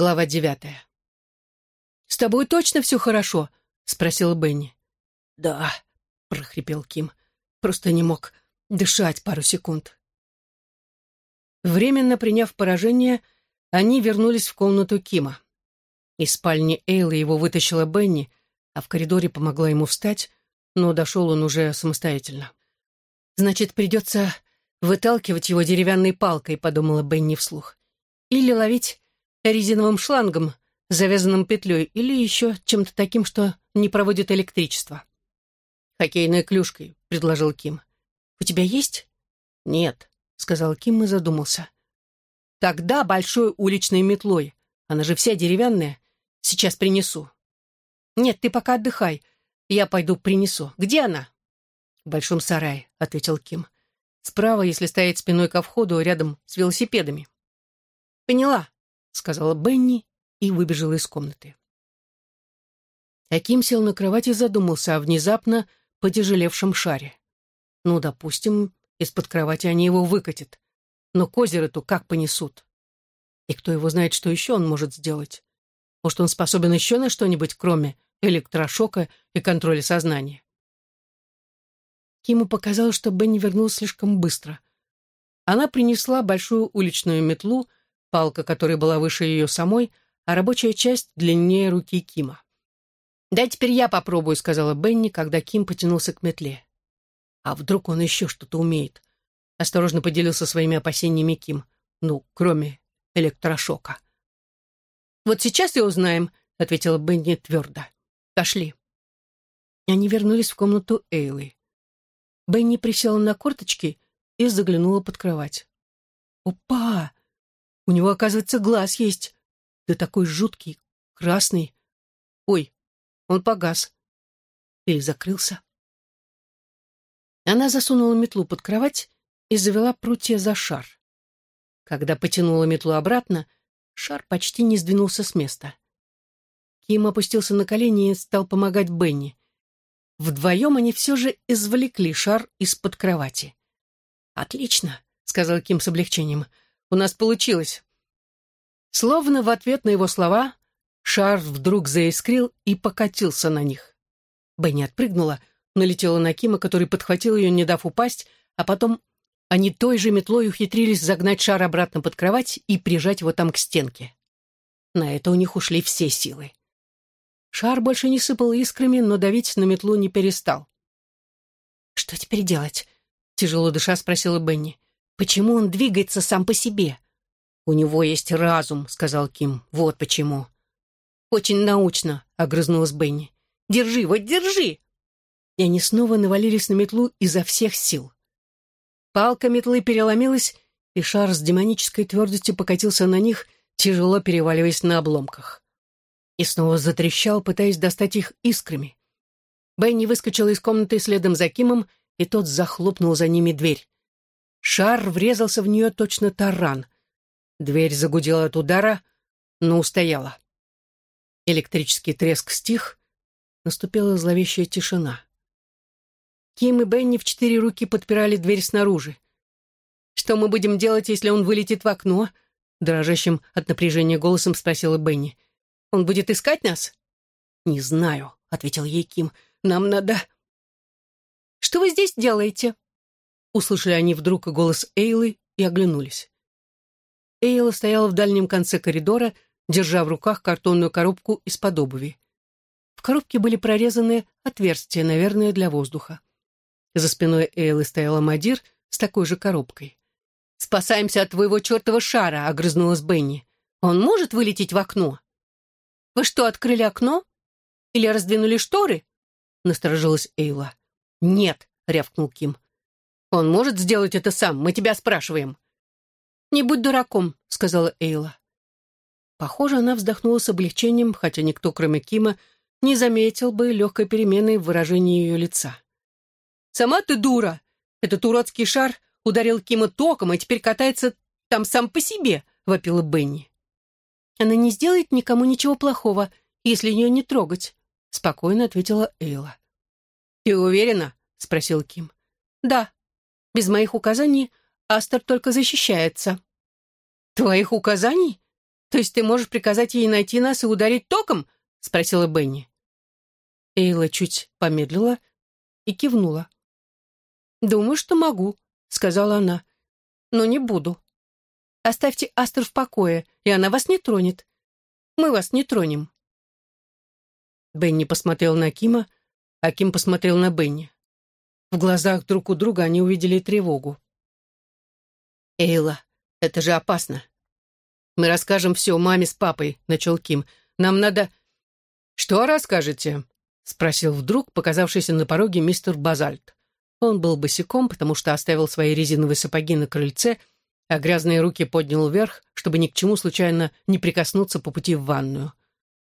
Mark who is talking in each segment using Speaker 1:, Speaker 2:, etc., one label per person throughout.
Speaker 1: Глава девятая. «С тобой точно все хорошо?» — спросила Бенни. «Да», — прохрипел Ким. «Просто не мог дышать пару секунд». Временно приняв поражение, они вернулись в комнату Кима. Из спальни Эйла его вытащила Бенни, а в коридоре помогла ему встать, но дошел он уже самостоятельно. «Значит, придется выталкивать его деревянной палкой», — подумала Бенни вслух. «Или ловить резиновым шлангом, завязанным петлей, или еще чем-то таким, что не проводит электричество». «Хоккейной клюшкой», — предложил Ким. «У тебя есть?» «Нет», — сказал Ким и задумался. «Тогда большой уличной метлой. Она же вся деревянная. Сейчас принесу». «Нет, ты пока отдыхай. Я пойду принесу. Где она?» «В большом сарае», — ответил Ким. «Справа, если стоять спиной ко входу, рядом с велосипедами». «Поняла», — сказала Бенни и выбежала из комнаты. А Ким сел на кровати и задумался о внезапно потяжелевшем шаре. Ну, допустим, из-под кровати они его выкатят. Но к озеру-то как понесут? И кто его знает, что еще он может сделать? Может, он способен еще на что-нибудь, кроме электрошока и контроля сознания? Киму показалось, что Бенни вернулась слишком быстро. Она принесла большую уличную метлу, палка которой была выше ее самой, а рабочая часть длиннее руки Кима. «Дай теперь я попробую», — сказала Бенни, когда Ким потянулся к метле. «А вдруг он еще что-то умеет?» — осторожно поделился своими опасениями Ким. «Ну, кроме электрошока». «Вот сейчас и узнаем», — ответила Бенни твердо. «Пошли». Они вернулись в комнату Эйлы. Бенни присела на корточки и заглянула под кровать. «Опа! У него, оказывается, глаз есть. Да такой жуткий, красный. Ой, он погас. Или закрылся. Она засунула метлу под кровать и завела прутья за шар. Когда потянула метлу обратно, шар почти не сдвинулся с места. Ким опустился на колени и стал помогать Бенни. Вдвоем они все же извлекли шар из-под кровати. «Отлично», — сказал Ким с облегчением. «У нас получилось». Словно в ответ на его слова Шар вдруг заискрил и покатился на них. Бенни отпрыгнула, налетела на Кима, который подхватил ее, не дав упасть, а потом они той же метлой ухитрились загнать шар обратно под кровать и прижать его там к стенке. На это у них ушли все силы. Шар больше не сыпал искрами, но давить на метлу не перестал. «Что теперь делать?» — тяжело дыша спросила Бенни. «Почему он двигается сам по себе?» «У него есть разум», — сказал Ким. «Вот почему». «Очень научно», — огрызнулась Бенни. «Держи, вот держи!» И они снова навалились на метлу изо всех сил. Палка метлы переломилась, и шар с демонической твердостью покатился на них, тяжело переваливаясь на обломках. И снова затрещал, пытаясь достать их искрами. Бенни выскочила из комнаты следом за Кимом, и тот захлопнул за ними дверь. Шар врезался в нее точно таран. Дверь загудела от удара, но устояла. Электрический треск стих, наступила зловещая тишина. Ким и Бенни в четыре руки подпирали дверь снаружи. «Что мы будем делать, если он вылетит в окно?» Дрожащим от напряжения голосом спросила Бенни. «Он будет искать нас?» «Не знаю», — ответил ей Ким. «Нам надо...» «Что вы здесь делаете?» Услышали они вдруг голос Эйлы и оглянулись. Эйла стояла в дальнем конце коридора, держа в руках картонную коробку из-под обуви. В коробке были прорезаны отверстия, наверное, для воздуха. За спиной Эйлы стояла Мадир с такой же коробкой. «Спасаемся от твоего чертова шара», — огрызнулась Бенни. «Он может вылететь в окно?» «Вы что, открыли окно? Или раздвинули шторы?» — насторожилась Эйла. «Нет», — рявкнул Ким. «Он может сделать это сам, мы тебя спрашиваем». «Не будь дураком», — сказала Эйла. Похоже, она вздохнула с облегчением, хотя никто, кроме Кима, не заметил бы легкой перемены в выражении ее лица. «Сама ты дура! Этот уродский шар ударил Кима током и теперь катается там сам по себе!» — вопила Бенни. «Она не сделает никому ничего плохого, если ее не трогать», — спокойно ответила Эйла. «Ты уверена?» — спросил Ким. «Да. Без моих указаний Астер только защищается». «Твоих указаний? То есть ты можешь приказать ей найти нас и ударить током?» — спросила Бенни. Эйла чуть помедлила и кивнула. «Думаю, что могу», — сказала она. «Но не буду. Оставьте Астер в покое, и она вас не тронет. Мы вас не тронем». Бенни посмотрел на Кима, а Ким посмотрел на Бенни. В глазах друг у друга они увидели тревогу. «Эйла, это же опасно. Мы расскажем все маме с папой», — начал Ким. «Нам надо...» «Что расскажете?» — спросил вдруг показавшийся на пороге мистер Базальт. Он был босиком, потому что оставил свои резиновые сапоги на крыльце, а грязные руки поднял вверх, чтобы ни к чему случайно не прикоснуться по пути в ванную.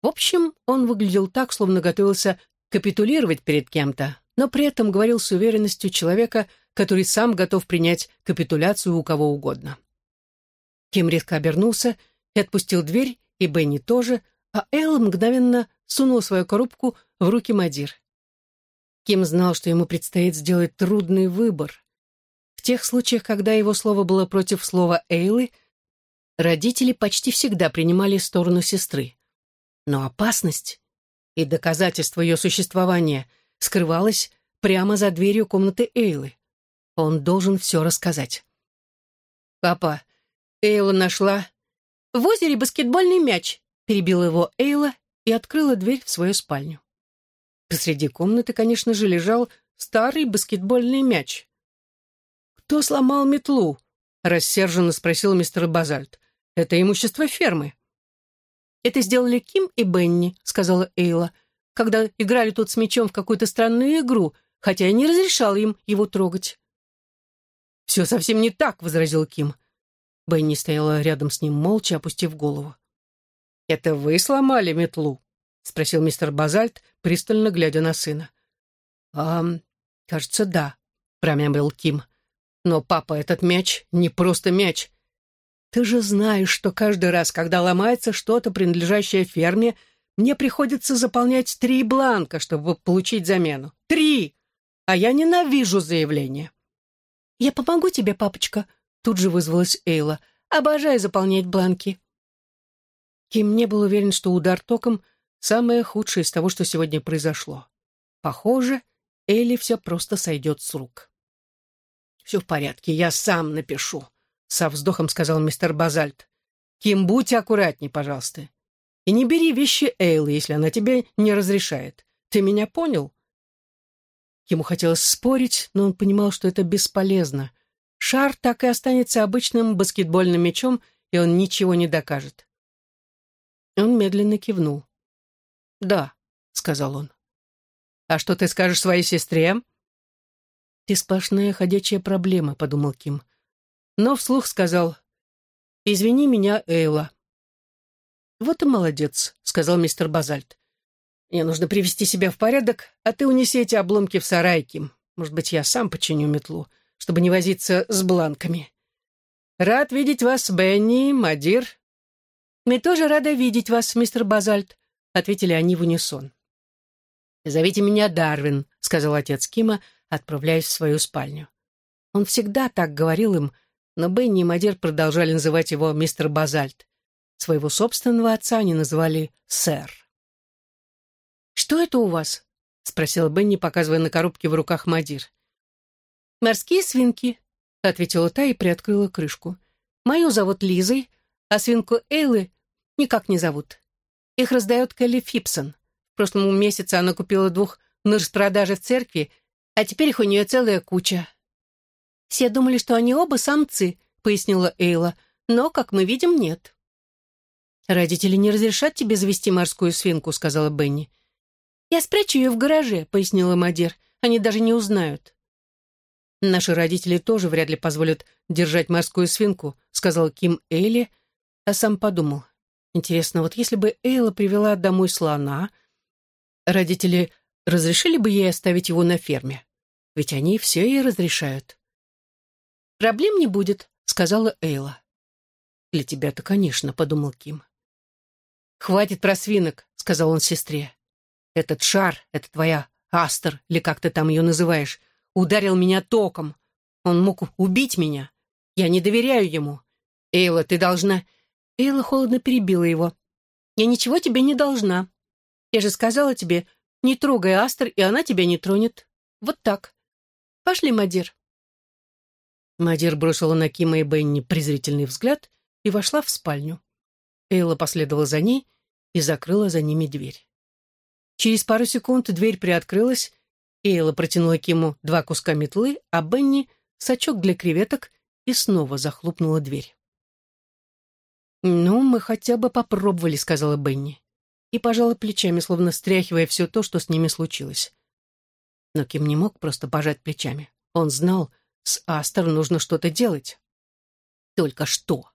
Speaker 1: В общем, он выглядел так, словно готовился капитулировать перед кем-то, но при этом говорил с уверенностью человека, который сам готов принять капитуляцию у кого угодно. Ким резко обернулся и отпустил дверь, и Бенни тоже, а Эл мгновенно сунул свою коробку в руки Мадир. Ким знал, что ему предстоит сделать трудный выбор. В тех случаях, когда его слово было против слова Эйлы, родители почти всегда принимали сторону сестры. Но опасность и доказательство ее существования скрывалось прямо за дверью комнаты Эйлы. Он должен все рассказать. «Папа, Эйла нашла...» «В озере баскетбольный мяч», — перебила его Эйла и открыла дверь в свою спальню. Посреди комнаты, конечно же, лежал старый баскетбольный мяч. «Кто сломал метлу?» — рассерженно спросил мистер Базальт. «Это имущество фермы». «Это сделали Ким и Бенни», — сказала Эйла, «когда играли тут с мячом в какую-то странную игру, хотя я не разрешала им его трогать». «Все совсем не так», — возразил Ким. Бенни стояла рядом с ним, молча опустив голову. «Это вы сломали метлу?» — спросил мистер Базальт, пристально глядя на сына. «А, кажется, да», — промямлил Ким. «Но, папа, этот мяч не просто мяч. Ты же знаешь, что каждый раз, когда ломается что-то, принадлежащее ферме, мне приходится заполнять три бланка, чтобы получить замену. Три! А я ненавижу заявление». «Я помогу тебе, папочка», — тут же вызвалась Эйла. «Обожаю заполнять бланки». Ким не был уверен, что удар током — самое худшее из того, что сегодня произошло. Похоже, Элли все просто сойдет с рук. «Все в порядке, я сам напишу», — со вздохом сказал мистер Базальт. «Ким, будь аккуратней, пожалуйста. И не бери вещи Эйлы, если она тебе не разрешает. Ты меня понял?» Ему хотелось спорить, но он понимал, что это бесполезно. Шар так и останется обычным баскетбольным мячом, и он ничего не докажет. Он медленно кивнул. «Да», — сказал он. «А что ты скажешь своей сестре?» «Ты сплошная ходячая проблема», — подумал Ким. Но вслух сказал, «Извини меня, Эйла». «Вот и молодец», — сказал мистер Базальт. «Мне нужно привести себя в порядок, а ты унеси эти обломки в сарай, Ким. Может быть, я сам починю метлу, чтобы не возиться с бланками. Рад видеть вас, Бенни, Мадир, «Мы тоже рады видеть вас, мистер Базальт», — ответили они в унисон. «Зовите меня Дарвин», — сказал отец Кима, отправляясь в свою спальню. Он всегда так говорил им, но Бенни и Мадир продолжали называть его мистер Базальт. Своего собственного отца они называли сэр. «Что это у вас?» — спросила Бенни, показывая на коробке в руках Мадир. «Морские свинки», — ответила та и приоткрыла крышку. «Мою зовут Лизой, а свинку Эйлы никак не зовут. Их раздает Келли Фипсон. В прошлом месяце она купила двух на распродаже в церкви, а теперь их у нее целая куча. «Все думали, что они оба самцы», — пояснила Эйла, «но, как мы видим, нет». «Родители не разрешат тебе завести морскую свинку», — сказала Бенни. «Я спрячу ее в гараже», — пояснила Мадир. «Они даже не узнают». «Наши родители тоже вряд ли позволят держать морскую свинку», — сказал Ким Эйли, — а сам подумал, интересно, вот если бы Эйла привела домой слона, родители разрешили бы ей оставить его на ферме? Ведь они все ей разрешают. «Проблем не будет», — сказала Эйла. «Для тебя-то, конечно», — подумал Ким. «Хватит про свинок», — сказал он сестре. «Этот шар, это твоя Астер, или как ты там ее называешь, ударил меня током. Он мог убить меня. Я не доверяю ему. Эйла, ты должна...» Эйла холодно перебила его. «Я ничего тебе не должна. Я же сказала тебе, не трогай Астер, и она тебя не тронет. Вот так. Пошли, Мадир». Мадир бросила на Кима и Бенни презрительный взгляд и вошла в спальню. Эйла последовала за ней и закрыла за ними дверь. Через пару секунд дверь приоткрылась, Эйла протянула Киму два куска метлы, а Бенни — сачок для креветок и снова захлопнула дверь. «Ну, мы хотя бы попробовали», — сказала Бенни. И пожала плечами, словно стряхивая все то, что с ними случилось. Но Ким не мог просто пожать плечами. Он знал, с Астер нужно что-то делать. Только что.